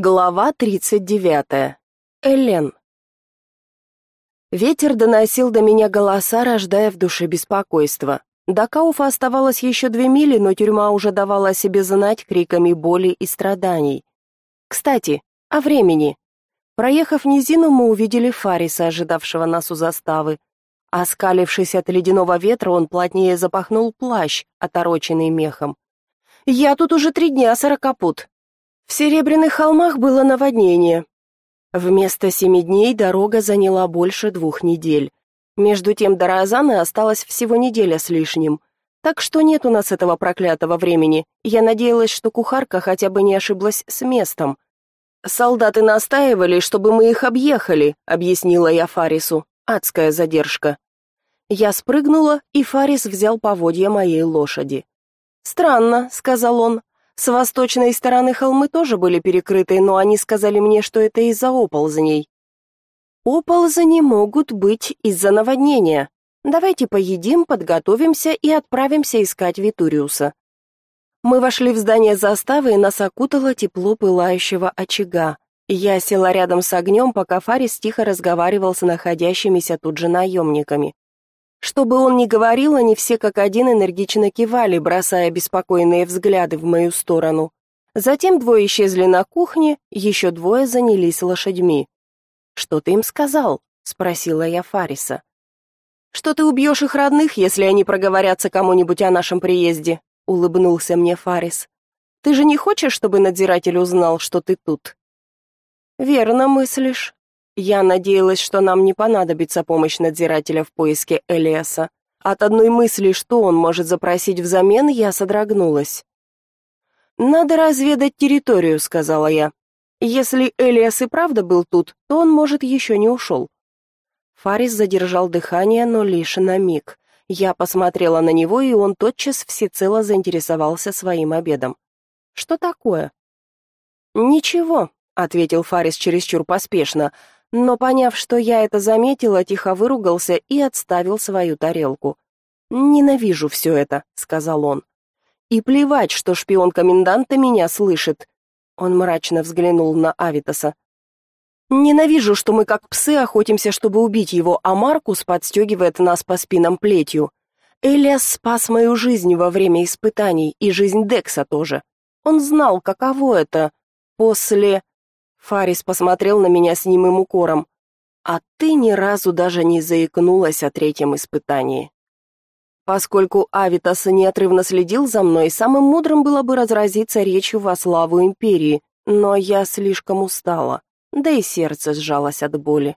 Глава 39. Элен. Ветер доносил до меня голоса, рождая в душе беспокойство. До Кауфа оставалось еще две мили, но тюрьма уже давала о себе знать криками боли и страданий. Кстати, о времени. Проехав низину, мы увидели Фариса, ожидавшего нас у заставы. Оскалившись от ледяного ветра, он плотнее запахнул плащ, отороченный мехом. «Я тут уже три дня, сорокопут», в Серебряных холмах было наводнение. Вместо семи дней дорога заняла больше двух недель. Между тем до Розаны осталось всего неделя с лишним. Так что нет у нас этого проклятого времени. Я надеялась, что кухарка хотя бы не ошиблась с местом. Солдаты настаивали, чтобы мы их объехали, объяснила я Фарису. Адская задержка. Я спрыгнула, и Фарис взял поводья моей лошади. «Странно», — сказал он, с восточной стороны холмы тоже были перекрыты, но они сказали мне, что это из-за оползней. Оползни могут быть из-за наводнения. Давайте поедим, подготовимся и отправимся искать Витуриуса. Мы вошли в здание заставы, и нас окутало тепло пылающего очага. Я села рядом с огнем, пока Фарис тихо разговаривал с находящимися тут же наемниками. Что бы он ни говорил, они все как один энергично кивали, бросая беспокойные взгляды в мою сторону. Затем двое исчезли на кухне, еще двое занялись лошадьми. «Что ты им сказал?» — спросила я Фариса. «Что ты убьешь их родных, если они проговорятся кому-нибудь о нашем приезде?» — улыбнулся мне Фарис. «Ты же не хочешь, чтобы надзиратель узнал, что ты тут?» «Верно мыслишь. Я надеялась, что нам не понадобится помощь надзирателя в поиске Элиаса. От одной мысли, что он может запросить взамен, я содрогнулась. «Надо разведать территорию», — сказала я. «Если Элиас и правда был тут, то он, может, еще не ушел». Фарис задержал дыхание, но лишь на миг. Я посмотрела на него, и он тотчас всецело заинтересовался своим обедом. «Что такое?» «Ничего», — ответил Фарис чересчур поспешно, — но, поняв, что я это заметила, тихо выругался и отставил свою тарелку. «Ненавижу все это», — сказал он. «И плевать, что шпион коменданта меня слышит». Он мрачно взглянул на Авитаса. «Ненавижу, что мы как псы охотимся, чтобы убить его, а Маркус подстегивает нас по спинам плетью. Элиас спас мою жизнь во время испытаний, и жизнь Декса тоже. Он знал, каково это после...» Фарис посмотрел на меня с немым укором. «А ты ни разу даже не заикнулась о третьем испытании». Поскольку Авитас неотрывно следил за мной, самым мудрым было бы разразиться речью во славу империи, но я слишком устала, да и сердце сжалось от боли.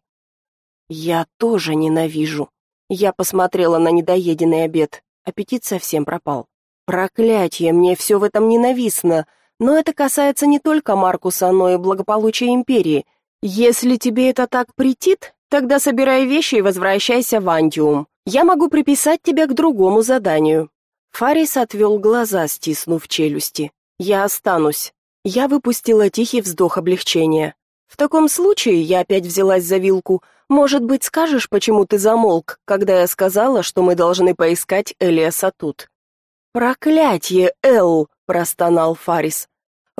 Я тоже ненавижу. Я посмотрела на недоеденный обед. Аппетит совсем пропал. Проклятье, мне все в этом ненавистно. Но это касается не только Маркуса, но и благополучия империи. Если тебе это так претит, тогда собирай вещи и возвращайся в Антиум. Я могу приписать тебя к другому заданию. Фарис отвел глаза, стиснув челюсти. Я останусь. Я выпустила тихий вздох облегчения. В таком случае я опять взялась за вилку. Может быть, скажешь, почему ты замолк, когда я сказала, что мы должны поискать Элиаса тут? Проклятье, Эл, простонал Фарис.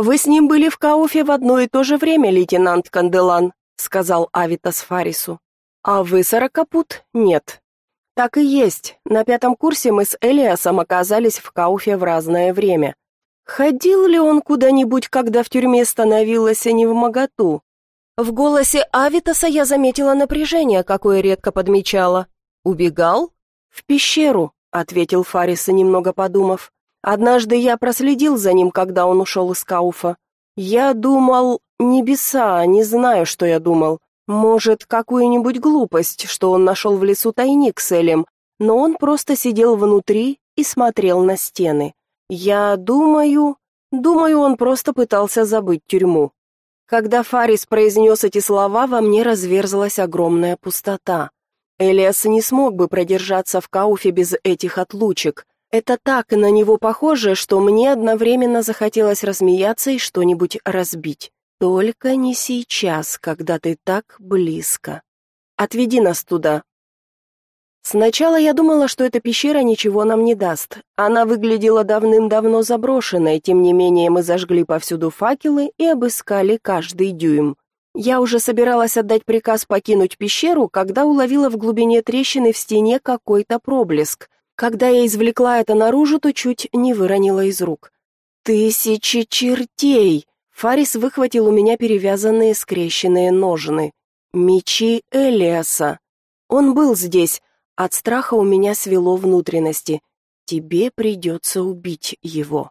Вы с ним были в Кауфе в одно и то же время, лейтенант Канделан, сказал Авитас Фарису. А вы сорокопут? Нет. Так и есть. На пятом курсе мы с Элиасом оказались в Кауфе в разное время. Ходил ли он куда-нибудь, когда в тюрьме становилось не в моготу? В голосе Авитаса я заметила напряжение, какое редко подмечала. Убегал? В пещеру, ответил Фарис, немного подумав. Однажды я проследил за ним, когда он ушел из Кауфа. Я думал, небеса, не знаю, что я думал. Может, какую-нибудь глупость, что он нашел в лесу тайник с Элем, но он просто сидел внутри и смотрел на стены. Я думаю, думаю, он просто пытался забыть тюрьму. Когда Фарис произнес эти слова, во мне разверзлась огромная пустота. Элиас не смог бы продержаться в Кауфе без этих отлучек. Это так на него похоже, что мне одновременно захотелось рассмеяться и что-нибудь разбить. Только не сейчас, когда ты так близко. Отведи нас туда. Сначала я думала, что эта пещера ничего нам не даст. Она выглядела давным-давно заброшенной, тем не менее мы зажгли повсюду факелы и обыскали каждый дюйм. Я уже собиралась отдать приказ покинуть пещеру, когда уловила в глубине трещины в стене какой-то проблеск. Когда я извлекла это наружу, то чуть не выронила из рук. «Тысячи чертей!» Фарис выхватил у меня перевязанные скрещенные ножны. «Мечи Элиаса!» Он был здесь. От страха у меня свело внутренности. Тебе придется убить его.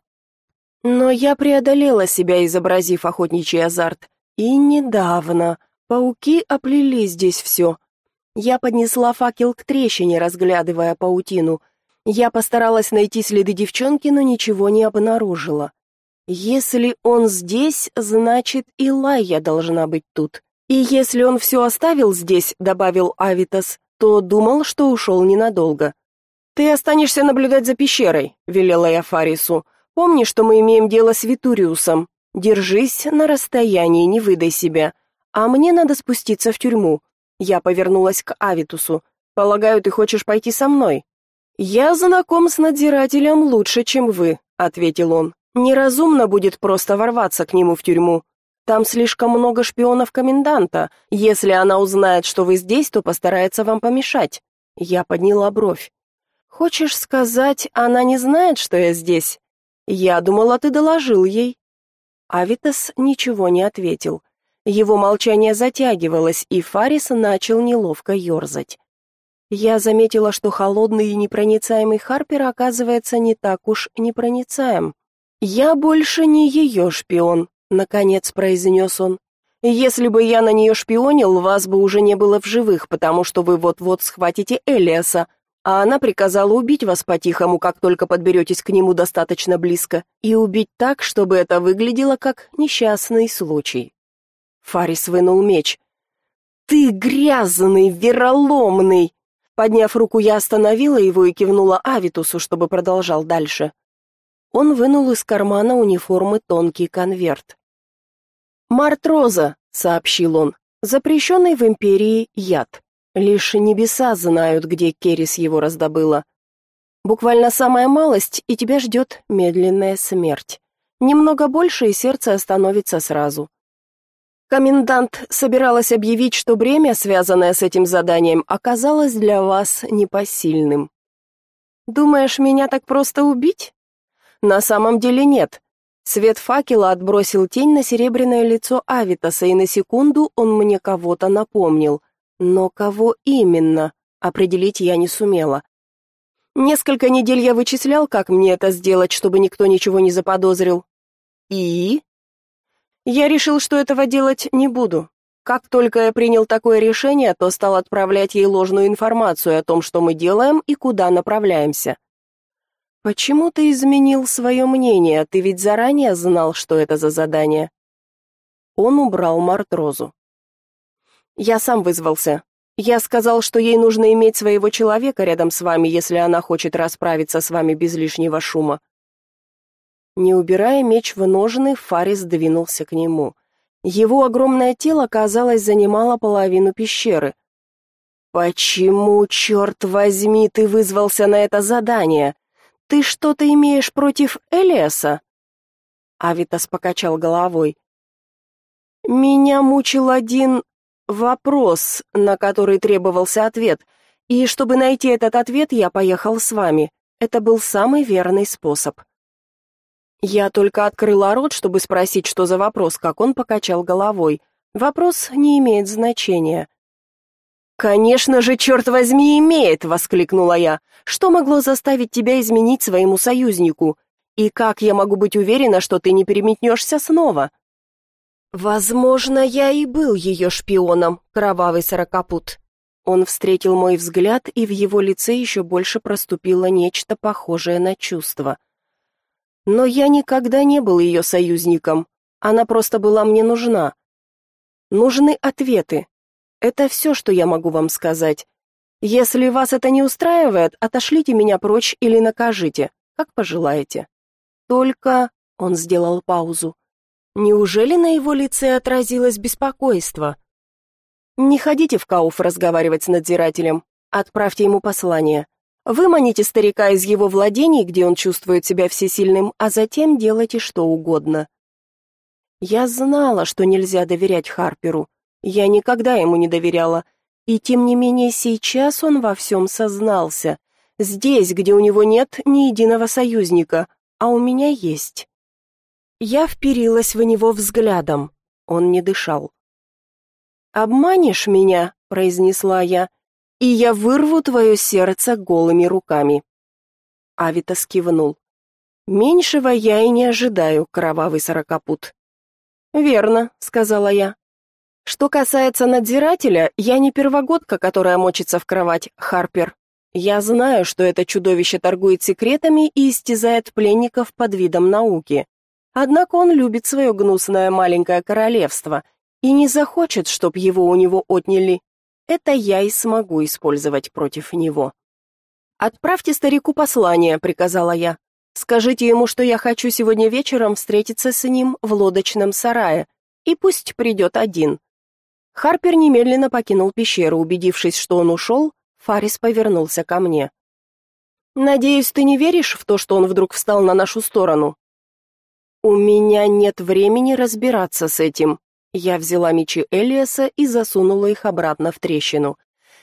Но я преодолела себя, изобразив охотничий азарт. И недавно. Пауки оплели здесь все. Я поднесла факел к трещине, разглядывая паутину. Я постаралась найти следы девчонки, но ничего не обнаружила. Если он здесь, значит и Лайя должна быть тут. И если он все оставил здесь, добавил Авитас, то думал, что ушел ненадолго. Ты останешься наблюдать за пещерой, велела я Фарису. Помни, что мы имеем дело с Витуриусом. Держись на расстоянии, не выдай себя. А мне надо спуститься в тюрьму. Я повернулась к Авитусу. Полагаю, ты хочешь пойти со мной? Я знаком с надзирателем лучше, чем вы, ответил он. Неразумно будет просто ворваться к нему в тюрьму. Там слишком много шпионов коменданта. Если она узнает, что вы здесь, то постарается вам помешать. Я подняла бровь. Хочешь сказать, она не знает, что я здесь? Я думала, ты доложил ей. Авитас ничего не ответил. Его молчание затягивалось, и Фарис начал неловко ерзать. Я заметила, что холодный и непроницаемый Харпер оказывается не так уж непроницаем. «Я больше не ее шпион», — наконец произнес он. «Если бы я на нее шпионил, вас бы уже не было в живых, потому что вы вот-вот схватите Элиаса, а она приказала убить вас по-тихому, как только подберетесь к нему достаточно близко, и убить так, чтобы это выглядело как несчастный случай. Фарис вынул меч. «Ты грязный, вероломный!» Подняв руку, я остановила его и кивнула Авитусу, чтобы продолжал дальше. Он вынул из кармана униформы тонкий конверт. «Мартроза», — сообщил он, — «запрещенный в Империи яд. Лишь небеса знают, где Керис его раздобыла. Буквально самая малость, и тебя ждет медленная смерть. Немного больше, и сердце остановится сразу. Комендант собиралась объявить, что бремя, связанное с этим заданием, оказалось для вас непосильным. Думаешь, меня так просто убить? На самом деле нет. Свет факела отбросил тень на серебряное лицо Авитаса, и на секунду он мне кого-то напомнил. Но кого именно, определить я не сумела. Несколько недель я вычислял, как мне это сделать, чтобы никто ничего не заподозрил. И я решил, что этого делать не буду. Как только я принял такое решение, то стал отправлять ей ложную информацию о том, что мы делаем и куда направляемся. Почему ты изменил свое мнение? Ты ведь заранее знал, что это за задание. Он убрал Мартрозу. Я сам вызвался. Я сказал, что ей нужно иметь своего человека рядом с вами, если она хочет расправиться с вами без лишнего шума. Не убирая меч в ножны, Фарис двинулся к нему. Его огромное тело, казалось, занимало половину пещеры. «Почему, черт возьми, ты вызвался на это задание? Ты что-то имеешь против Элиаса?» Авитас покачал головой. «Меня мучил один вопрос, на который требовался ответ, и чтобы найти этот ответ, я поехал с вами. Это был самый верный способ. Я только открыла рот, чтобы спросить, что за вопрос, как он покачал головой. Вопрос не имеет значения. «Конечно же, черт возьми, имеет!» — воскликнула я. «Что могло заставить тебя изменить своему союзнику? И как я могу быть уверена, что ты не переметнешься снова?» Возможно, я и был ее шпионом, кровавый сорокопут. Он встретил мой взгляд, и в его лице еще больше проступило нечто похожее на чувство. Но я никогда не был ее союзником. Она просто была мне нужна. Нужны ответы. Это все, что я могу вам сказать. Если вас это не устраивает, отошлите меня прочь или накажите, как пожелаете. Только, он сделал паузу. Неужели на его лице отразилось беспокойство? Не ходите в Кауф разговаривать с надзирателем. Отправьте ему послание. Выманите старика из его владений, где он чувствует себя всесильным, а затем делайте что угодно. Я знала, что нельзя доверять Харперу. Я никогда ему не доверяла. И тем не менее сейчас он во всем сознался. Здесь, где у него нет ни единого союзника, а у меня есть. Я вперилась в него взглядом. Он не дышал. «Обманешь меня», — произнесла я, — «и я вырву твое сердце голыми руками». Авитас кивнул. «Меньшего я и не ожидаю, кровавый сорокопут». «Верно», — сказала я. «Что касается надзирателя, я не первогодка, которая мочится в кровать, Харпер. Я знаю, что это чудовище торгует секретами и истязает пленников под видом науки. Однако он любит свое гнусное маленькое королевство и не захочет, чтоб его у него отняли. Это я и смогу использовать против него. Отправьте старику послание, приказала я. Скажите ему, что я хочу сегодня вечером встретиться с ним в лодочном сарае, и пусть придет один. Харпер немедленно покинул пещеру, убедившись, что он ушел, Фарис повернулся ко мне. Надеюсь, ты не веришь в то, что он вдруг встал на нашу сторону. У меня нет времени разбираться с этим, я взяла мечи Элиаса и засунула их обратно в трещину.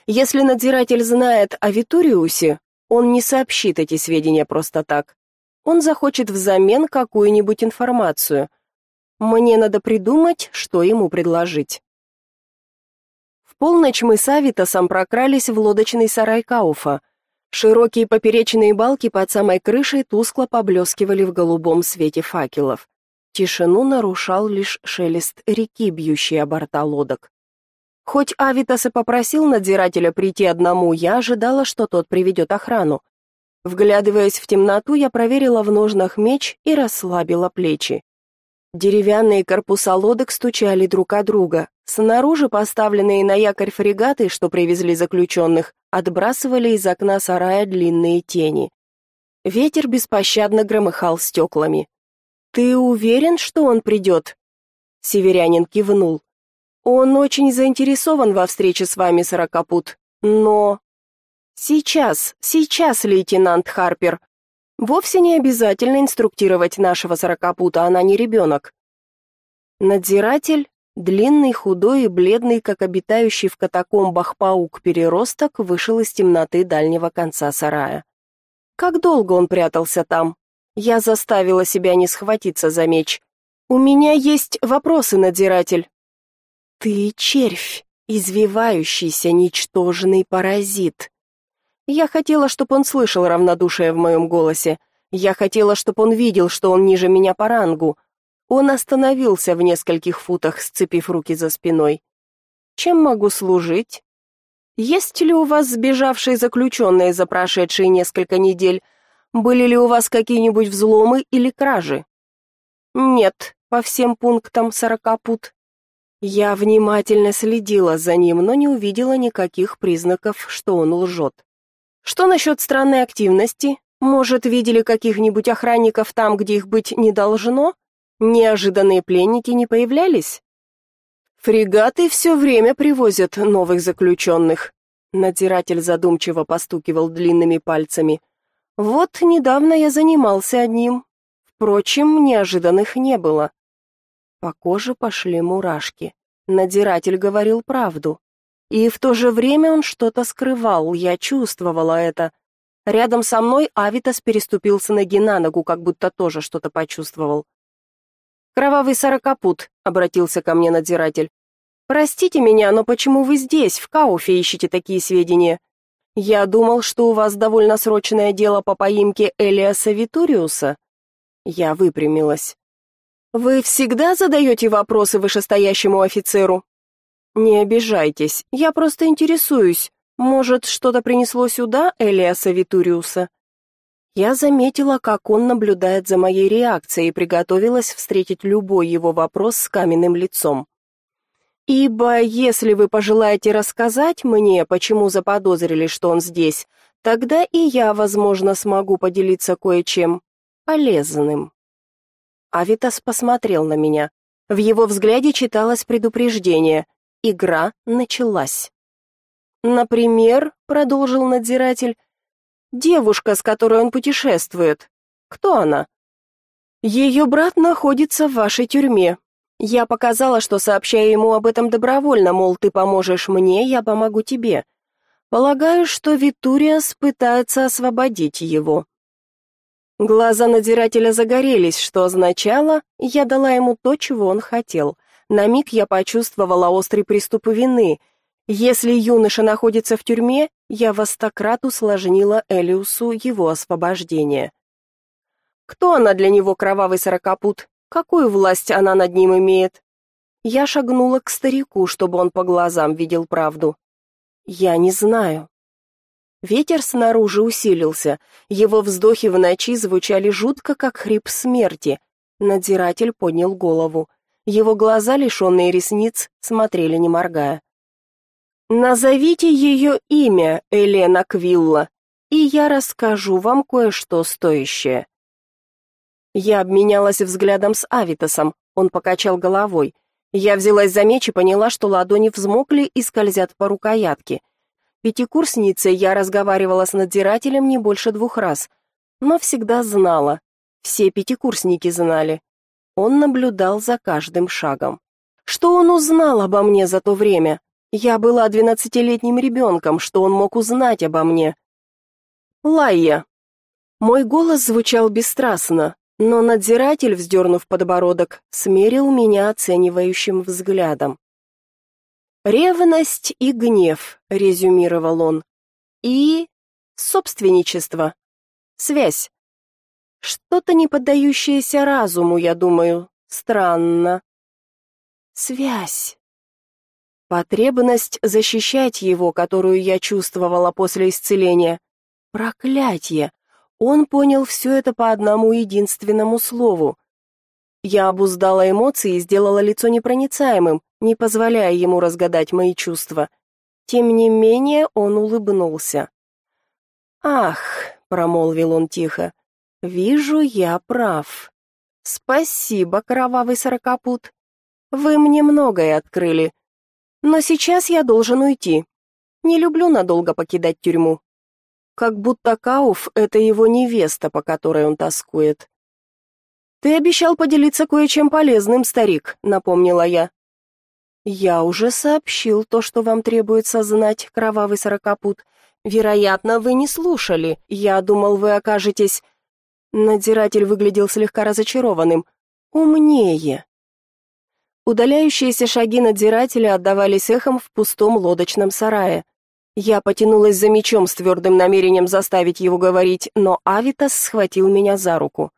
Если надзиратель знает о Витуриусе, он не сообщит эти сведения просто так. Он захочет взамен какую-нибудь информацию. Мне надо придумать, что ему предложить. В полночь мы с Авитасом прокрались в лодочный сарай Кауфа. Широкие поперечные балки под самой крышей тускло поблескивали в голубом свете факелов. Тишину нарушал лишь шелест реки, бьющей о борта лодок. Хоть Авитас и попросил надзирателя прийти одному, я ожидала, что тот приведет охрану. Вглядываясь в темноту, я проверила в ножнах меч и расслабила плечи. Деревянные корпуса лодок стучали друг о друга. Снаружи поставленные на якорь фрегаты, что привезли заключенных, отбрасывали из окна сарая длинные тени. Ветер беспощадно громыхал стеклами. «Ты уверен, что он придет?» Северянин кивнул. «Он очень заинтересован во встрече с вами, Сорокопут, но...» «Сейчас, сейчас, лейтенант Харпер. Вовсе не обязательно инструктировать нашего Сорокопута, она не ребенок». Надзиратель, длинный, худой и бледный, как обитающий в катакомбах паук-переросток, вышел из темноты дальнего конца сарая. Как долго он прятался там? Я заставила себя не схватиться за меч. У меня есть вопросы, надзиратель. Ты червь, извивающийся ничтожный паразит. Я хотела, чтобы он слышал равнодушие в моем голосе. Я хотела, чтобы он видел, что он ниже меня по рангу. Он остановился в нескольких футах, сцепив руки за спиной. Чем могу служить? Есть ли у вас сбежавшие заключенные за прошедшие несколько недель? Были ли у вас какие-нибудь взломы или кражи? Нет, по всем пунктам сорока пут. Я внимательно следила за ним, но не увидела никаких признаков, что он лжет. Что насчет странной активности? Может, видели каких-нибудь охранников там, где их быть не должно? Неожиданные пленники не появлялись? Фрегаты все время привозят новых заключенных. Надзиратель задумчиво постукивал длинными пальцами. Вот недавно я занимался одним. Впрочем, неожиданных не было. По коже пошли мурашки. Надзиратель говорил правду. И в то же время он что-то скрывал, я чувствовала это. Рядом со мной Авитас переступил с ноги на ногу, как будто тоже что-то почувствовал. «Кровавый сорокопут», — обратился ко мне надзиратель. «Простите меня, но почему вы здесь, в Кауфе, ищете такие сведения? Я думал, что у вас довольно срочное дело по поимке Элиаса Витуриуса. Я выпрямилась. Вы всегда задаете вопросы вышестоящему офицеру? Не обижайтесь, я просто интересуюсь. Может, что-то принесло сюда Элиаса Витуриуса? Я заметила, как он наблюдает за моей реакцией и приготовилась встретить любой его вопрос с каменным лицом. Ибо если вы пожелаете рассказать мне, почему заподозрили, что он здесь, тогда и я, возможно, смогу поделиться кое-чем полезным. Авитас посмотрел на меня. В его взгляде читалось предупреждение. Игра началась. Например, продолжил надзиратель. Девушка, с которой он путешествует. Кто она? Ее брат находится в вашей тюрьме. Я показала, что сообщаю ему об этом добровольно, мол, ты поможешь мне, я помогу тебе. Полагаю, что Витуриас пытается освободить его. Глаза надзирателя загорелись, что означало, я дала ему то, чего он хотел. На миг я почувствовала острый приступ вины — если юноша находится в тюрьме, я во стократ усложнила Элиусу его освобождение. Кто она для него, кровавый сорокопут? Какую власть она над ним имеет? Я шагнула к старику, чтобы он по глазам видел правду. Я не знаю. Ветер снаружи усилился. Его вздохи в ночи звучали жутко, как хрип смерти. Надзиратель поднял голову. Его глаза, лишенные ресниц, смотрели не моргая. Назовите ее имя, Елена Квилла, и я расскажу вам кое-что стоящее. Я обменялась взглядом с Авитосом. Он покачал головой. Я взялась за меч и поняла, что ладони взмокли и скользят по рукоятке. Пятикурсницей я разговаривала с надзирателем не больше двух раз, но всегда знала. Все пятикурсники знали. Он наблюдал за каждым шагом. Что он узнал обо мне за то время? Я была двенадцатилетним ребенком, что он мог узнать обо мне. Лайя. Мой голос звучал бесстрастно, но надзиратель, вздернув подбородок, смерил меня оценивающим взглядом. «Ревность и гнев», — резюмировал он, — «и собственничество, связь. Что-то не поддающееся разуму, я думаю, странно. Связь. Потребность защищать его, которую я чувствовала после исцеления. Проклятье! Он понял все это по одному единственному слову. Я обуздала эмоции и сделала лицо непроницаемым, не позволяя ему разгадать мои чувства. Тем не менее он улыбнулся. «Ах», — промолвил он тихо, — «вижу, я прав. Спасибо, кровавый сорокопут. Вы мне многое открыли, но сейчас я должен уйти. Не люблю надолго покидать тюрьму. Как будто Кауф — это его невеста, по которой он тоскует. «Ты обещал поделиться кое-чем полезным, старик», — напомнила я. «Я уже сообщил то, что вам требуется знать, кровавый сорокопут. Вероятно, вы не слушали. Я думал, вы окажетесь...» Надзиратель выглядел слегка разочарованным. «Умнее». Удаляющиеся шаги надзирателя отдавались эхом в пустом лодочном сарае. Я потянулась за мечом с твердым намерением заставить его говорить, но Авитас схватил меня за руку.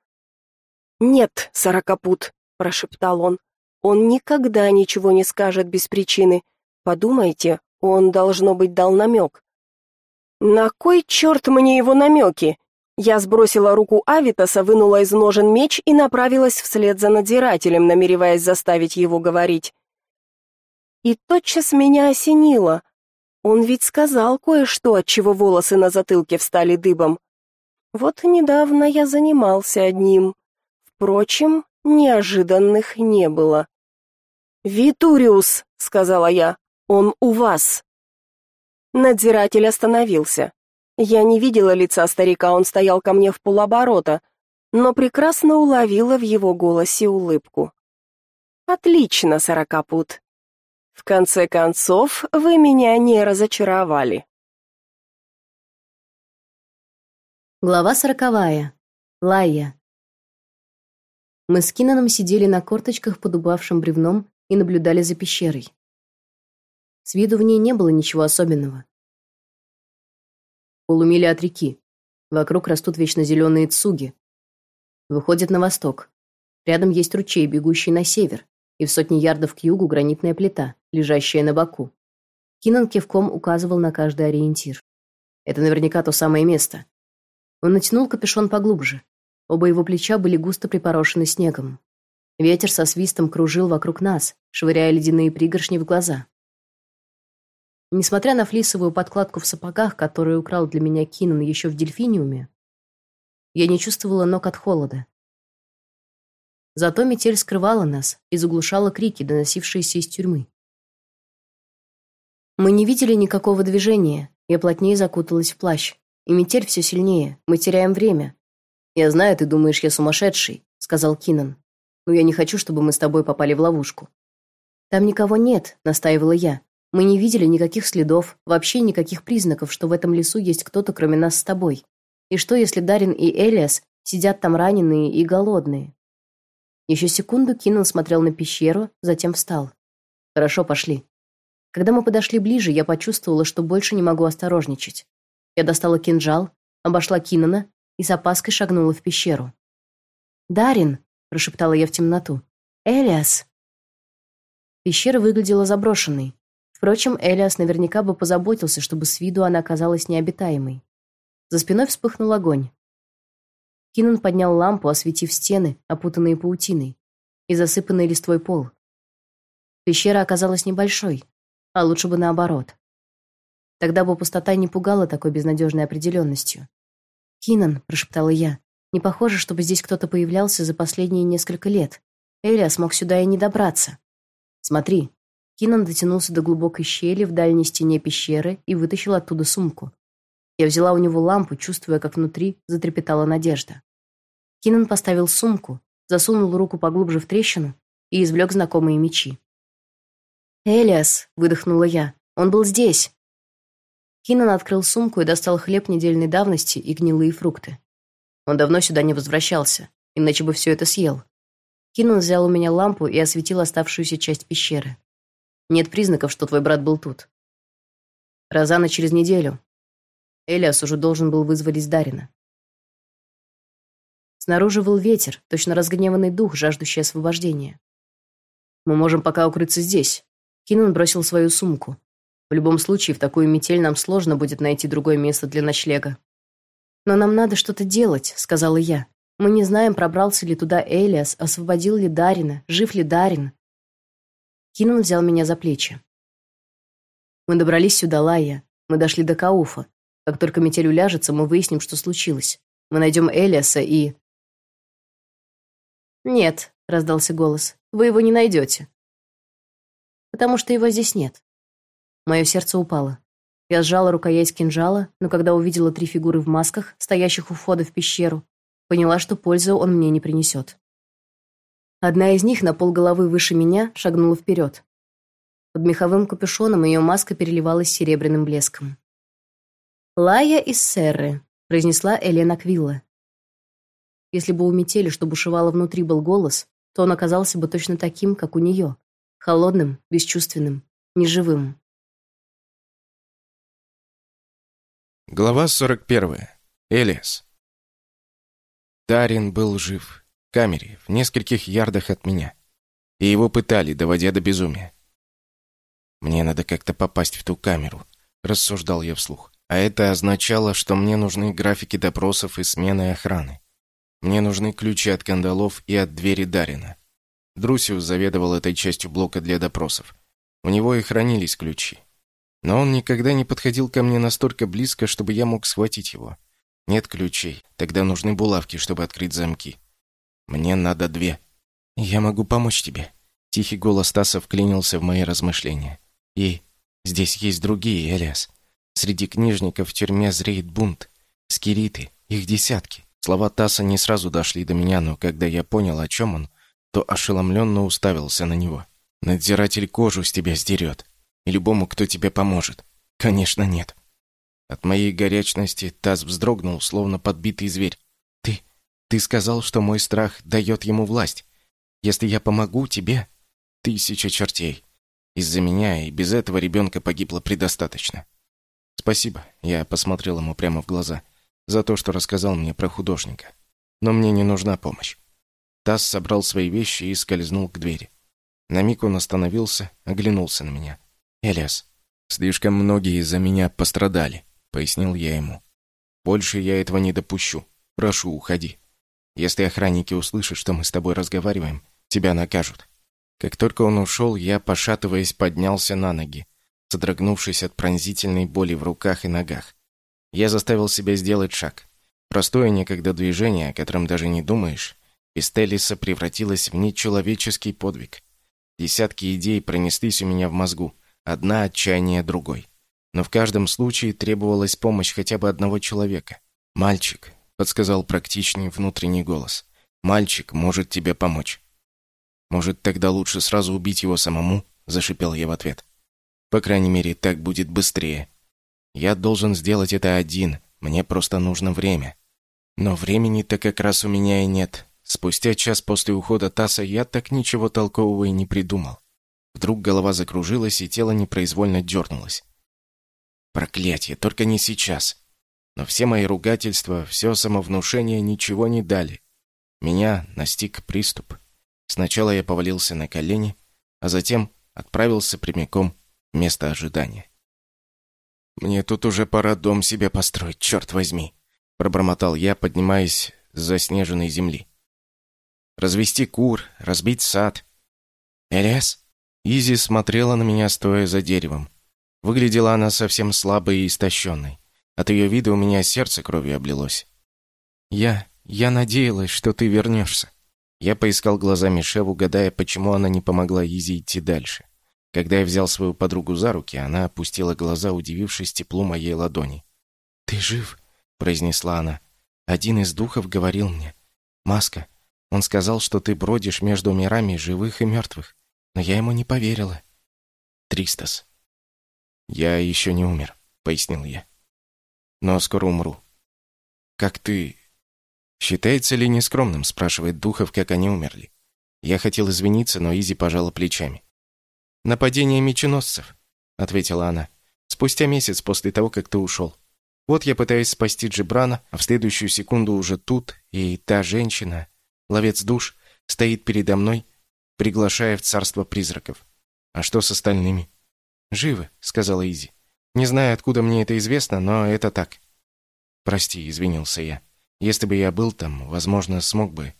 «Нет, сорокопут», — прошептал он, — «он никогда ничего не скажет без причины. Подумайте, он, должно быть, дал намек». «На кой черт мне его намеки? Я сбросила руку Авитаса, вынула из ножен меч и направилась вслед за надзирателем, намереваясь заставить его говорить. И тотчас меня осенило. Он ведь сказал кое-что, от чего волосы на затылке встали дыбом. Вот недавно я занимался одним. Впрочем, неожиданных не было. «Витуриус», — сказала я, — «он у вас». Надзиратель остановился. Я не видела лица старика, он стоял ко мне в полоборота, но прекрасно уловила в его голосе улыбку. «Отлично, сорокопут. В конце концов, вы меня не разочаровали». Глава сороковая. Лая. Мы с Кинаном сидели на корточках под упавшим бревном и наблюдали за пещерой. С виду в ней не было ничего особенного полумили от реки. Вокруг растут вечно зеленые цуги. Выходит на восток. Рядом есть ручей, бегущий на север, и в сотни ярдов к югу гранитная плита, лежащая на боку. Кинан кивком указывал на каждый ориентир. Это наверняка то самое место. Он натянул капюшон поглубже. Оба его плеча были густо припорошены снегом. Ветер со свистом кружил вокруг нас, швыряя ледяные пригоршни в глаза. Несмотря на флисовую подкладку в сапогах, которую украл для меня Кинан еще в дельфиниуме, я не чувствовала ног от холода. Зато метель скрывала нас и заглушала крики, доносившиеся из тюрьмы. Мы не видели никакого движения, Я плотнее закуталась в плащ. И метель все сильнее. Мы теряем время. «Я знаю, ты думаешь, я сумасшедший», — сказал Кинан. «Но я не хочу, чтобы мы с тобой попали в ловушку». «Там никого нет», — настаивала я. «Мы не видели никаких следов, вообще никаких признаков, что в этом лесу есть кто-то, кроме нас с тобой. И что, если Дарин и Элиас сидят там раненые и голодные?» Еще секунду Кинан смотрел на пещеру, затем встал. «Хорошо, пошли». Когда мы подошли ближе, я почувствовала, что больше не могу осторожничать. Я достала кинжал, обошла Кинана и с опаской шагнула в пещеру. «Дарин!» — прошептала я в темноту. «Элиас!» Пещера выглядела заброшенной. Впрочем, Элиас наверняка бы позаботился, чтобы с виду она оказалась необитаемой. За спиной вспыхнул огонь. Кинан поднял лампу, осветив стены, опутанные паутиной, и засыпанный листвой пол. Пещера оказалась небольшой, а лучше бы наоборот. Тогда бы пустота не пугала такой безнадежной определенностью. «Кинан», — прошептала я, — «не похоже, чтобы здесь кто-то появлялся за последние несколько лет. Элиас мог сюда и не добраться». «Смотри». Кинан дотянулся до глубокой щели в дальней стене пещеры и вытащил оттуда сумку. Я взяла у него лампу, чувствуя, как внутри затрепетала надежда. Кинан поставил сумку, засунул руку поглубже в трещину и извлек знакомые мечи. «Элиас!» — выдохнула я. «Он был здесь!» Кинан открыл сумку и достал хлеб недельной давности и гнилые фрукты. Он давно сюда не возвращался, иначе бы все это съел. Кинан взял у меня лампу и осветил оставшуюся часть пещеры. Нет признаков, что твой брат был тут. Розана через неделю. Элиас уже должен был вызволить Дарина. Снаружи был ветер, точно разгневанный дух, жаждущий освобождения. Мы можем пока укрыться здесь. Кинан бросил свою сумку. В любом случае, в такую метель нам сложно будет найти другое место для ночлега. Но нам надо что-то делать, сказала я. Мы не знаем, пробрался ли туда Элиас, освободил ли Дарина, жив ли Дарин. Кинан взял меня за плечи. Мы добрались сюда, Лая. Мы дошли до Кауфа. Как только метель уляжется, мы выясним, что случилось. Мы найдем Элиаса и... «Нет», — раздался голос, — «вы его не найдете». «Потому что его здесь нет». Мое сердце упало. Я сжала рукоять кинжала, но когда увидела три фигуры в масках, стоящих у входа в пещеру, поняла, что пользы он мне не принесет. Одна из них на полголовы выше меня шагнула вперед. Под меховым капюшоном ее маска переливалась серебряным блеском. «Лая из Серры», — произнесла Элена Квилла. Если бы у метели, что бушевало внутри, был голос, то он оказался бы точно таким, как у нее. Холодным, бесчувственным, неживым. Глава 41. Элиас. Дарин был жив. В камере, в нескольких ярдах от меня. И его пытали, доводя до безумия. «Мне надо как-то попасть в ту камеру», — рассуждал я вслух. А это означало, что мне нужны графики допросов и смены охраны. Мне нужны ключи от кандалов и от двери Дарина. Друсиус заведовал этой частью блока для допросов. У него и хранились ключи. Но он никогда не подходил ко мне настолько близко, чтобы я мог схватить его. Нет ключей, тогда нужны булавки, чтобы открыть замки. Мне надо две. Я могу помочь тебе. Тихий голос Таса вклинился в мои размышления. И здесь есть другие, Элиас. Среди книжников в тюрьме зреет бунт. Скириты, их десятки. Слова Таса не сразу дошли до меня, но когда я понял, о чем он, то ошеломленно уставился на него. Надзиратель кожу с тебя сдерет и любому, кто тебе поможет. Конечно, нет. От моей горячности Таз вздрогнул, словно подбитый зверь. Ты... ты сказал, что мой страх дает ему власть. Если я помогу тебе... Тысяча чертей. Из-за меня и без этого ребенка погибло предостаточно. Спасибо, я посмотрел ему прямо в глаза, за то, что рассказал мне про художника. Но мне не нужна помощь. Тасс собрал свои вещи и скользнул к двери. На миг он остановился, оглянулся на меня. «Элиас, слишком многие из-за меня пострадали», — пояснил я ему. «Больше я этого не допущу. Прошу, уходи. Если охранники услышат, что мы с тобой разговариваем, тебя накажут». Как только он ушел, я, пошатываясь, поднялся на ноги, содрогнувшись от пронзительной боли в руках и ногах. Я заставил себя сделать шаг. Простое некогда движение, о котором даже не думаешь, из Теллиса превратилось в нечеловеческий подвиг. Десятки идей пронеслись у меня в мозгу, одна отчаяние другой. Но в каждом случае требовалась помощь хотя бы одного человека. «Мальчик», — подсказал практичный внутренний голос. «Мальчик может тебе помочь». «Может, тогда лучше сразу убить его самому?» — зашипел я в ответ. «По крайней мере, так будет быстрее. Я должен сделать это один, мне просто нужно время. Но времени-то как раз у меня и нет. Спустя час после ухода Таса я так ничего толкового и не придумал. Вдруг голова закружилась, и тело непроизвольно дернулось. Проклятие, только не сейчас. Но все мои ругательства, все самовнушение ничего не дали. Меня настиг приступ. Сначала я повалился на колени, а затем отправился прямиком в место ожидания. «Мне тут уже пора дом себе построить, черт возьми!» Пробормотал я, поднимаясь с заснеженной земли. «Развести кур, разбить сад». «Элиас?» Изи смотрела на меня, стоя за деревом. Выглядела она совсем слабой и истощенной. От ее вида у меня сердце кровью облилось. «Я... я надеялась, что ты вернешься». Я поискал глазами Шеву, гадая, почему она не помогла Изи идти дальше. Когда я взял свою подругу за руки, она опустила глаза, удивившись теплу моей ладони. «Ты жив?» — произнесла она. «Один из духов говорил мне. Маска, он сказал, что ты бродишь между мирами живых и мертвых. Но я ему не поверила». «Тристас». «Я еще не умер», — пояснил я. «Но скоро умру». «Как ты...» «Считается ли нескромным?» — спрашивает духов, как они умерли. Я хотел извиниться, но Изи пожала плечами. «Нападение меченосцев», — ответила она. «Спустя месяц после того, как ты ушел. Вот я пытаюсь спасти Джибрана, а в следующую секунду уже тут, и та женщина, ловец душ, стоит передо мной, приглашая в царство призраков. А что с остальными?» «Живы», — сказала Изи. «Не знаю, откуда мне это известно, но это так». «Прости», — извинился я. «Если бы я был там, возможно, смог бы...»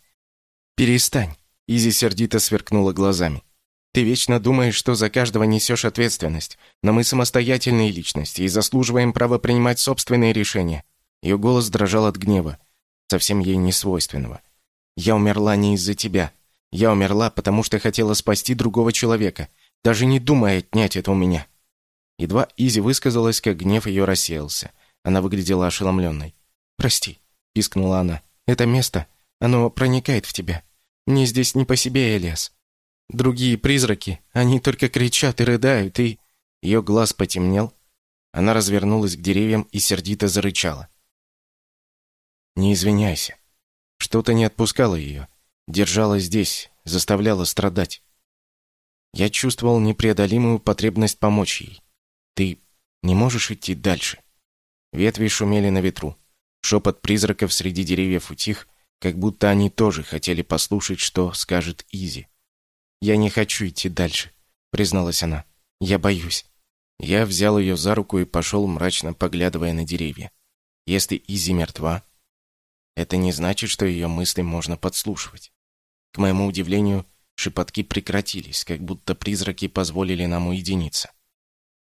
«Перестань», — Изи сердито сверкнула глазами. Ты вечно думаешь, что за каждого несешь ответственность, но мы самостоятельные личности и заслуживаем права принимать собственные решения. Ее голос дрожал от гнева, совсем ей не свойственного. Я умерла не из-за тебя. Я умерла, потому что хотела спасти другого человека, даже не думая отнять это у меня. Едва Изи высказалась, как гнев ее рассеялся. Она выглядела ошеломленной. «Прости», — пискнула она. «Это место, оно проникает в тебя. Мне здесь не по себе, Элиас. Другие призраки, они только кричат и рыдают, и...» Ее глаз потемнел. Она развернулась к деревьям и сердито зарычала. «Не извиняйся. Что-то не отпускало ее. Держала здесь, заставляла страдать. Я чувствовал непреодолимую потребность помочь ей. Ты не можешь идти дальше?» Ветви шумели на ветру. Шепот призраков среди деревьев утих, как будто они тоже хотели послушать, что скажет Изи. «Я не хочу идти дальше», — призналась она. «Я боюсь». Я взял ее за руку и пошел, мрачно поглядывая на деревья. Если Изи мертва, это не значит, что ее мысли можно подслушивать. К моему удивлению, шепотки прекратились, как будто призраки позволили нам уединиться.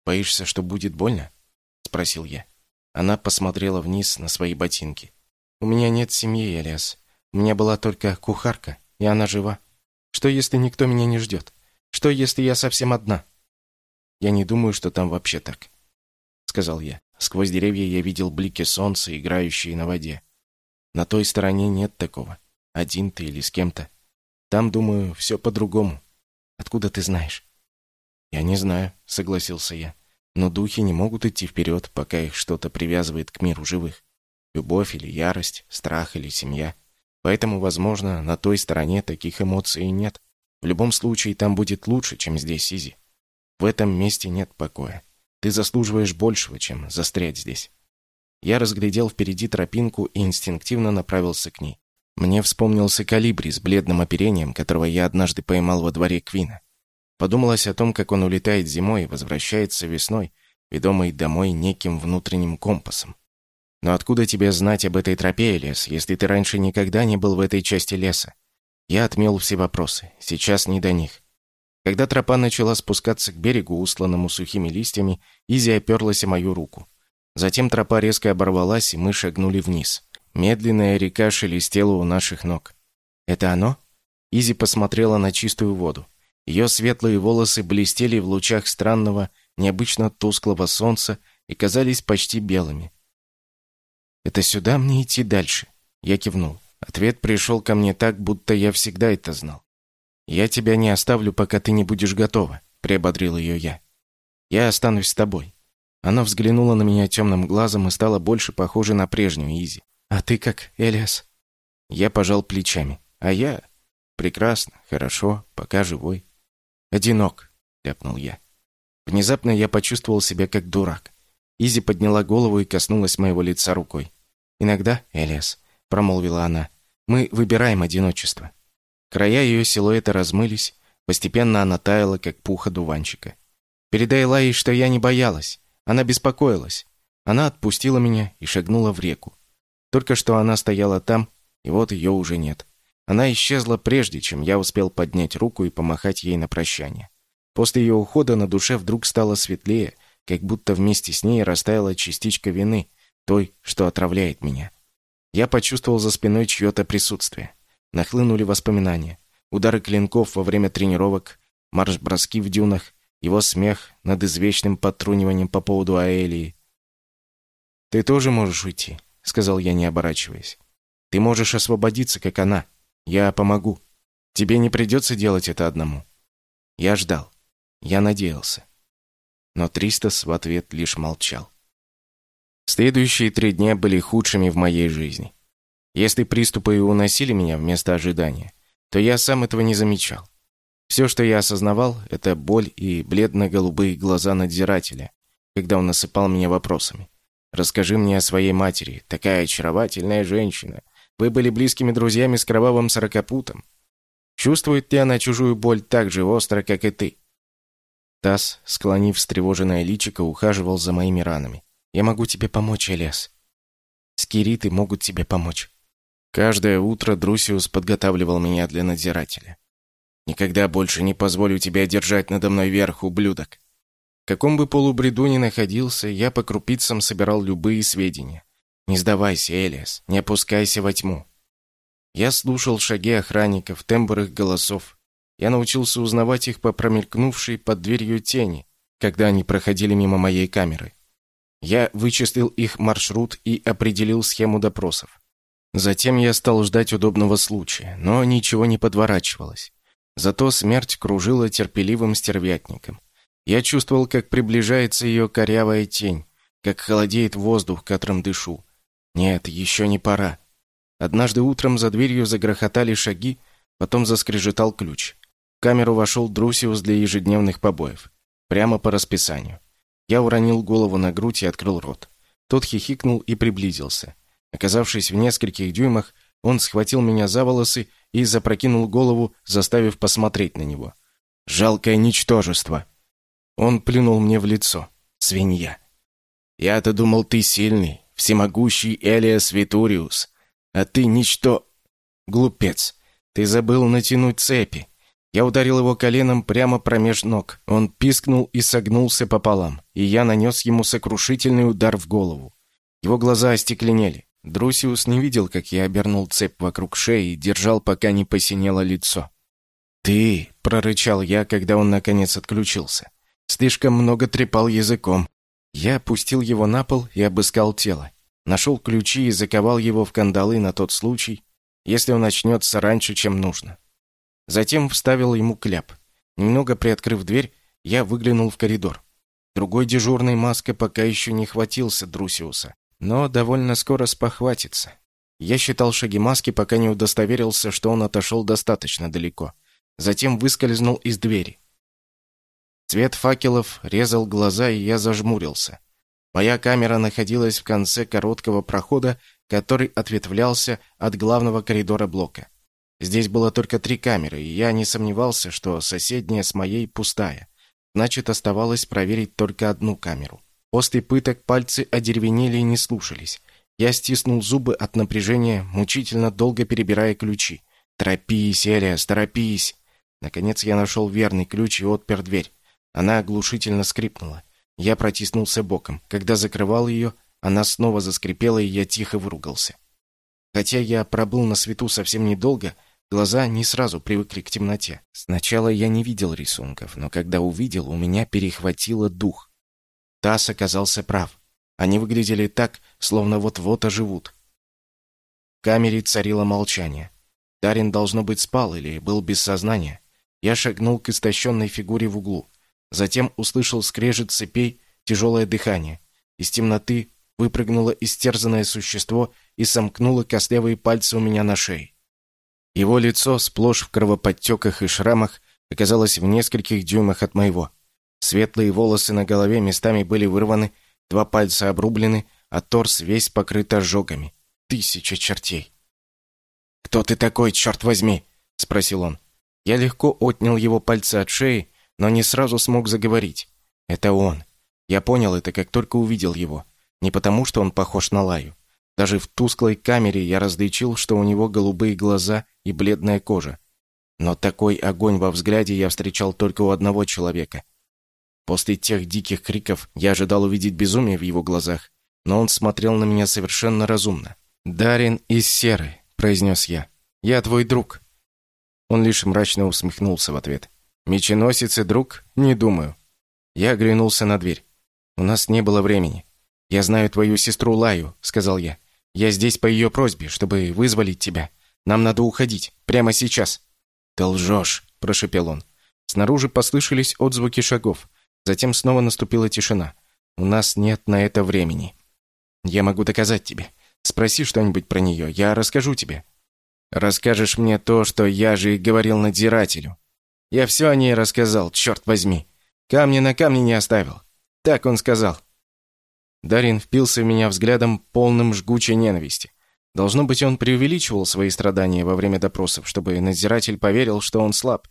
«Боишься, что будет больно?» — спросил я. Она посмотрела вниз на свои ботинки. «У меня нет семьи, Элиас. У меня была только кухарка, и она жива. Что, если никто меня не ждет? Что, если я совсем одна? Я не думаю, что там вообще так, сказал я. Сквозь деревья я видел блики солнца, играющие на воде. На той стороне нет такого. Один ты или с кем-то. Там, думаю, все по-другому. Откуда ты знаешь? Я не знаю, согласился я. Но духи не могут идти вперед, пока их что-то привязывает к миру живых. Любовь или ярость, страх или семья. Поэтому, возможно, на той стороне таких эмоций нет. В любом случае, там будет лучше, чем здесь, Изи. В этом месте нет покоя. Ты заслуживаешь большего, чем застрять здесь. Я разглядел впереди тропинку и инстинктивно направился к ней. Мне вспомнился калибри с бледным оперением, которого я однажды поймал во дворе Квина. Подумалось о том, как он улетает зимой и возвращается весной, ведомый домой неким внутренним компасом. Но откуда тебе знать об этой тропе, Элиас, если ты раньше никогда не был в этой части леса? Я отмел все вопросы. Сейчас не до них. Когда тропа начала спускаться к берегу, усланному сухими листьями, Изи оперлась о мою руку. Затем тропа резко оборвалась, и мы шагнули вниз. Медленная река шелестела у наших ног. «Это оно?» Изи посмотрела на чистую воду. Ее светлые волосы блестели в лучах странного, необычно тусклого солнца и казались почти белыми. «Это сюда мне идти дальше?» Я кивнул. Ответ пришел ко мне так, будто я всегда это знал. «Я тебя не оставлю, пока ты не будешь готова», — приободрил ее я. «Я останусь с тобой». Она взглянула на меня темным глазом и стала больше похожа на прежнюю Изи. «А ты как, Элиас?» Я пожал плечами. «А я...» «Прекрасно, хорошо, пока живой». «Одинок», — ляпнул я. Внезапно я почувствовал себя как дурак. Изи подняла голову и коснулась моего лица рукой. «Иногда, Элиас», — промолвила она, — «мы выбираем одиночество». Края ее силуэта размылись, постепенно она таяла, как пух одуванчика. «Передай Лае, что я не боялась. Она беспокоилась. Она отпустила меня и шагнула в реку. Только что она стояла там, и вот ее уже нет. Она исчезла прежде, чем я успел поднять руку и помахать ей на прощание. После ее ухода на душе вдруг стало светлее, как будто вместе с ней растаяла частичка вины, той, что отравляет меня. Я почувствовал за спиной чье-то присутствие. Нахлынули воспоминания. Удары клинков во время тренировок, марш-броски в дюнах, его смех над извечным подтруниванием по поводу Аэлии. «Ты тоже можешь уйти», — сказал я, не оборачиваясь. «Ты можешь освободиться, как она. Я помогу. Тебе не придется делать это одному». Я ждал. Я надеялся. Но Тристас в ответ лишь молчал. Следующие три дня были худшими в моей жизни. Если приступы и уносили меня вместо ожидания, то я сам этого не замечал. Все, что я осознавал, это боль и бледно-голубые глаза надзирателя, когда он насыпал меня вопросами. «Расскажи мне о своей матери, такая очаровательная женщина. Вы были близкими друзьями с кровавым сорокопутом. Чувствует ли она чужую боль так же остро, как и ты?» Тасс, склонив встревоженное личико, ухаживал за моими ранами. «Я могу тебе помочь, Элиас. Скириты могут тебе помочь». Каждое утро Друсиус подготавливал меня для надзирателя. Никогда больше не позволю тебе держать надо мной верх, ублюдок. В каком бы полубреду ни находился, я по крупицам собирал любые сведения. Не сдавайся, Элиас, не опускайся во тьму. Я слушал шаги охранников, тембр их голосов. Я научился узнавать их по промелькнувшей под дверью тени, когда они проходили мимо моей камеры. Я вычислил их маршрут и определил схему допросов. Затем я стал ждать удобного случая, но ничего не подворачивалось. Зато смерть кружила терпеливым стервятником. Я чувствовал, как приближается ее корявая тень, как холодеет воздух, которым дышу. Нет, еще не пора. Однажды утром за дверью загрохотали шаги, потом заскрежетал ключ. В камеру вошел Друсиус для ежедневных побоев. Прямо по расписанию. Я уронил голову на грудь и открыл рот. Тот хихикнул и приблизился. Оказавшись в нескольких дюймах, он схватил меня за волосы и запрокинул голову, заставив посмотреть на него. «Жалкое ничтожество!» Он плюнул мне в лицо. «Свинья!» «Я-то думал, ты сильный, всемогущий Элиас Витуриус, а ты ничто...» «Глупец! Ты забыл натянуть цепи!» Я ударил его коленом прямо промеж ног. Он пискнул и согнулся пополам, и я нанес ему сокрушительный удар в голову. Его глаза остекленели. Друсиус не видел, как я обернул цепь вокруг шеи и держал, пока не посинело лицо. «Ты!» — прорычал я, когда он наконец отключился. «Слишком много трепал языком». Я опустил его на пол и обыскал тело. Нашел ключи и заковал его в кандалы на тот случай, если он начнется раньше, чем нужно. Затем вставил ему кляп. Немного приоткрыв дверь, я выглянул в коридор. Другой дежурной маска пока еще не хватился Друсиуса но довольно скоро спохватится. Я считал шаги маски, пока не удостоверился, что он отошел достаточно далеко. Затем выскользнул из двери. Цвет факелов резал глаза, и я зажмурился. Моя камера находилась в конце короткого прохода, который ответвлялся от главного коридора блока. Здесь было только три камеры, и я не сомневался, что соседняя с моей пустая. Значит, оставалось проверить только одну камеру. После пыток пальцы одеревенели и не слушались. Я стиснул зубы от напряжения, мучительно долго перебирая ключи. «Торопись, Элиас, торопись!» Наконец я нашел верный ключ и отпер дверь. Она оглушительно скрипнула. Я протиснулся боком. Когда закрывал ее, она снова заскрипела, и я тихо выругался. Хотя я пробыл на свету совсем недолго, Глаза не сразу привыкли к темноте. Сначала я не видел рисунков, но когда увидел, у меня перехватило дух. Тасс оказался прав. Они выглядели так, словно вот-вот оживут. В камере царило молчание. Дарин, должно быть, спал или был без сознания. Я шагнул к истощенной фигуре в углу. Затем услышал скрежет цепей, тяжелое дыхание. Из темноты выпрыгнуло истерзанное существо и сомкнуло костлявые пальцы у меня на шее. Его лицо, сплошь в кровоподтеках и шрамах, оказалось в нескольких дюймах от моего. Светлые волосы на голове местами были вырваны, два пальца обрублены, а торс весь покрыт ожогами. Тысяча чертей. «Кто ты такой, черт возьми?» — спросил он. Я легко отнял его пальцы от шеи, но не сразу смог заговорить. Это он. Я понял это, как только увидел его. Не потому, что он похож на Лаю. Даже в тусклой камере я различил, что у него голубые глаза и бледная кожа. Но такой огонь во взгляде я встречал только у одного человека. После тех диких криков я ожидал увидеть безумие в его глазах, но он смотрел на меня совершенно разумно. «Дарин из Серы», — произнес я. «Я твой друг». Он лишь мрачно усмехнулся в ответ. «Меченосец и друг? Не думаю». Я оглянулся на дверь. «У нас не было времени. Я знаю твою сестру Лаю», — сказал я. «Я здесь по ее просьбе, чтобы вызволить тебя. Нам надо уходить. Прямо сейчас». «Ты лжешь», — прошепел он. Снаружи послышались отзвуки шагов. Затем снова наступила тишина. «У нас нет на это времени. Я могу доказать тебе. Спроси что-нибудь про нее, я расскажу тебе. Расскажешь мне то, что я же и говорил надзирателю. Я все о ней рассказал, черт возьми. Камни на камне не оставил. Так он сказал. Дарин впился в меня взглядом, полным жгучей ненависти. Должно быть, он преувеличивал свои страдания во время допросов, чтобы надзиратель поверил, что он слаб.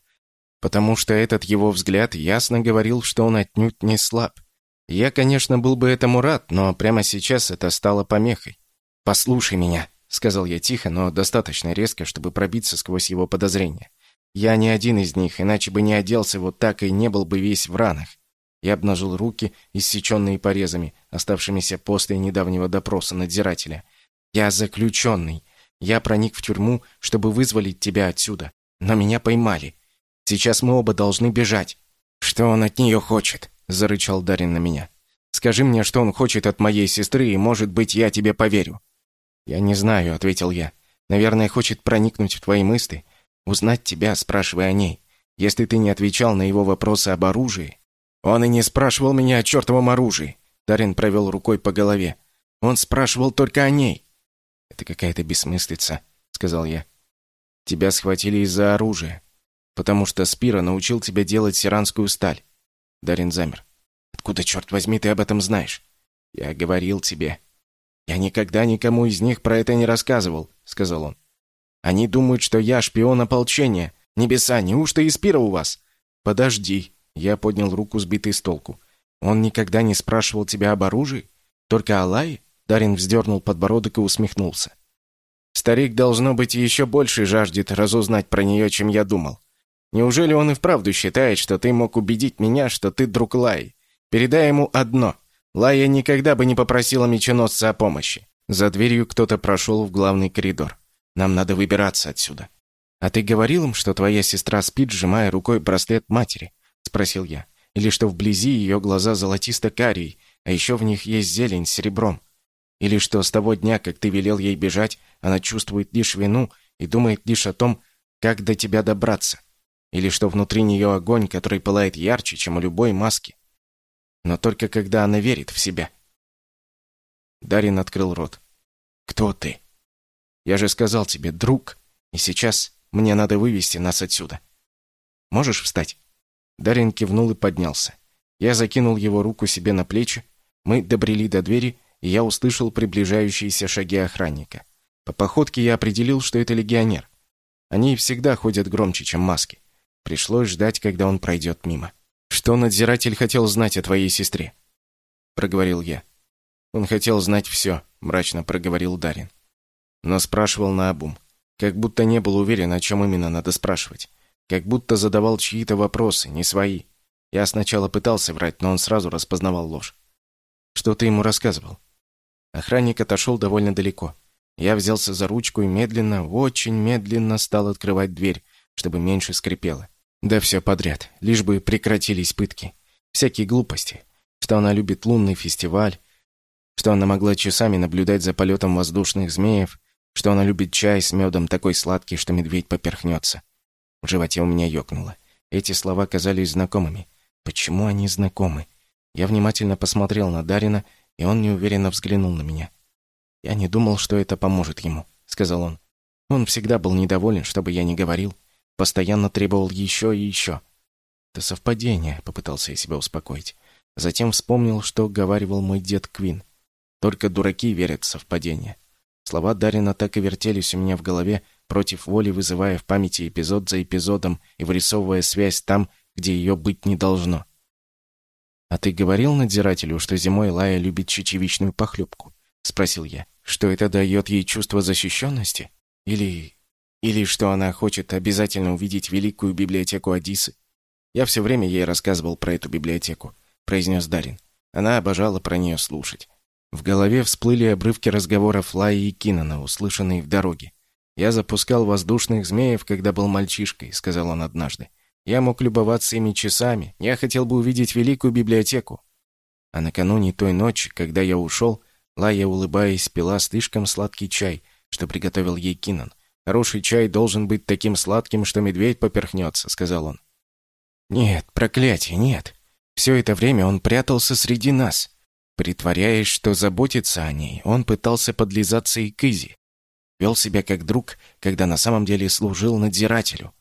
Потому что этот его взгляд ясно говорил, что он отнюдь не слаб. Я, конечно, был бы этому рад, но прямо сейчас это стало помехой. «Послушай меня», — сказал я тихо, но достаточно резко, чтобы пробиться сквозь его подозрения. «Я не один из них, иначе бы не оделся вот так и не был бы весь в ранах». Я обнажил руки, иссеченные порезами, оставшимися после недавнего допроса надзирателя. «Я заключенный. Я проник в тюрьму, чтобы вызволить тебя отсюда. Но меня поймали. Сейчас мы оба должны бежать». «Что он от нее хочет?» — зарычал Дарин на меня. «Скажи мне, что он хочет от моей сестры, и, может быть, я тебе поверю». «Я не знаю», — ответил я. «Наверное, хочет проникнуть в твои мысли, узнать тебя, спрашивая о ней. Если ты не отвечал на его вопросы об оружии...» «Он и не спрашивал меня о чертовом оружии», — Дарин провел рукой по голове. «Он спрашивал только о ней». «Это какая-то бессмыслица», — сказал я. «Тебя схватили из-за оружия, потому что Спира научил тебя делать сиранскую сталь». Дарин замер. «Откуда, черт возьми, ты об этом знаешь?» «Я говорил тебе», «Я никогда никому из них про это не рассказывал», — сказал он. «Они думают, что я шпион ополчения. Небеса, неужто и Спира у вас?» «Подожди», — я поднял руку, сбитый с толку. «Он никогда не спрашивал тебя об оружии? Только о Лае?» Дарин вздернул подбородок и усмехнулся. «Старик, должно быть, еще больше жаждет разузнать про нее, чем я думал. Неужели он и вправду считает, что ты мог убедить меня, что ты друг Лаи? Передай ему одно. Лая никогда бы не попросила меченосца о помощи. За дверью кто-то прошел в главный коридор. Нам надо выбираться отсюда. А ты говорил им, что твоя сестра спит, сжимая рукой браслет матери? Спросил я. Или что вблизи ее глаза золотисто-карие, а еще в них есть зелень с серебром? Или что с того дня, как ты велел ей бежать, она чувствует лишь вину и думает лишь о том, как до тебя добраться? Или что внутри нее огонь, который пылает ярче, чем у любой маски? но только когда она верит в себя. Дарин открыл рот. «Кто ты?» «Я же сказал тебе, друг, и сейчас мне надо вывести нас отсюда. Можешь встать?» Дарин кивнул и поднялся. Я закинул его руку себе на плечи, мы добрели до двери, и я услышал приближающиеся шаги охранника. По походке я определил, что это легионер. Они всегда ходят громче, чем маски. Пришлось ждать, когда он пройдет мимо. «Что надзиратель хотел знать о твоей сестре?» Проговорил я. «Он хотел знать все», — мрачно проговорил Дарин. Но спрашивал наобум. Как будто не был уверен, о чем именно надо спрашивать. Как будто задавал чьи-то вопросы, не свои. Я сначала пытался врать, но он сразу распознавал ложь. «Что ты ему рассказывал?» Охранник отошел довольно далеко. Я взялся за ручку и медленно, очень медленно стал открывать дверь, чтобы меньше скрипело. Да все подряд, лишь бы прекратились пытки. Всякие глупости. Что она любит лунный фестиваль, что она могла часами наблюдать за полетом воздушных змеев, что она любит чай с медом такой сладкий, что медведь поперхнется. В животе у меня ёкнуло. Эти слова казались знакомыми. Почему они знакомы? Я внимательно посмотрел на Дарина, и он неуверенно взглянул на меня. «Я не думал, что это поможет ему», — сказал он. Он всегда был недоволен, чтобы я не говорил. Постоянно требовал еще и еще. «Это совпадение», — попытался я себя успокоить. Затем вспомнил, что говаривал мой дед Квин. «Только дураки верят в совпадение». Слова Дарина так и вертелись у меня в голове, против воли вызывая в памяти эпизод за эпизодом и вырисовывая связь там, где ее быть не должно. «А ты говорил надзирателю, что зимой Лая любит чечевичную похлебку?» — спросил я. «Что это дает ей чувство защищенности? Или... или что она хочет обязательно увидеть великую библиотеку Одиссы?» «Я все время ей рассказывал про эту библиотеку», — произнес Дарин. Она обожала про нее слушать. В голове всплыли обрывки разговоров Лаи и Кинана, услышанные в дороге. «Я запускал воздушных змеев, когда был мальчишкой», — сказал он однажды. «Я мог любоваться ими часами. Я хотел бы увидеть великую библиотеку». А накануне той ночи, когда я ушел, Лая, улыбаясь, пила слишком сладкий чай, что приготовил ей Кинан. «Хороший чай должен быть таким сладким, что медведь поперхнется», — сказал он. «Нет, проклятие, нет. Все это время он прятался среди нас. Притворяясь, что заботится о ней, он пытался подлизаться и к Изи. Вел себя как друг, когда на самом деле служил надзирателю.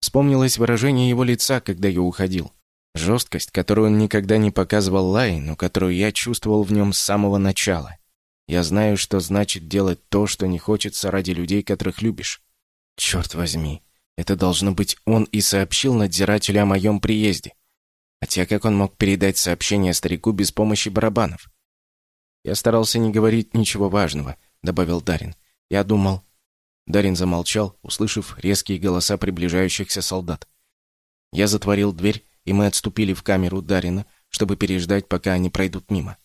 Вспомнилось выражение его лица, когда я уходил. Жесткость, которую он никогда не показывал Лай, но которую я чувствовал в нем с самого начала. Я знаю, что значит делать то, что не хочется ради людей, которых любишь. Черт возьми, это должно быть он и сообщил надзирателю о моем приезде. Хотя как он мог передать сообщение старику без помощи барабанов? Я старался не говорить ничего важного, добавил Дарин. Я думал... Дарин замолчал, услышав резкие голоса приближающихся солдат. Я затворил дверь, и мы отступили в камеру Дарина, чтобы переждать, пока они пройдут мимо.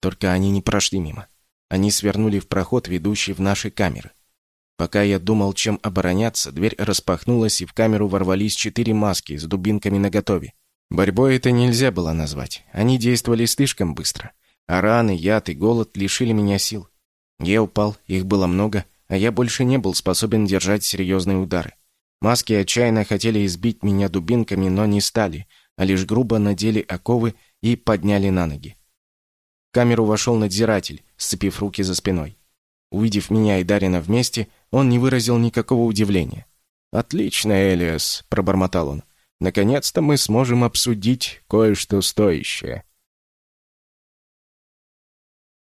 Только они не прошли мимо. Они свернули в проход, ведущий в наши камеры. Пока я думал, чем обороняться, дверь распахнулась, и в камеру ворвались четыре маски с дубинками наготове. Борьбой это нельзя было назвать. Они действовали слишком быстро. А раны, яд и голод лишили меня сил. Я упал, их было много, а я больше не был способен держать серьезные удары. Маски отчаянно хотели избить меня дубинками, но не стали, а лишь грубо надели оковы и подняли на ноги. В камеру вошел надзиратель, сцепив руки за спиной. Увидев меня и Дарина вместе, он не выразил никакого удивления. «Отлично, Элиас», — пробормотал он. Наконец-то мы сможем обсудить кое-что стоящее.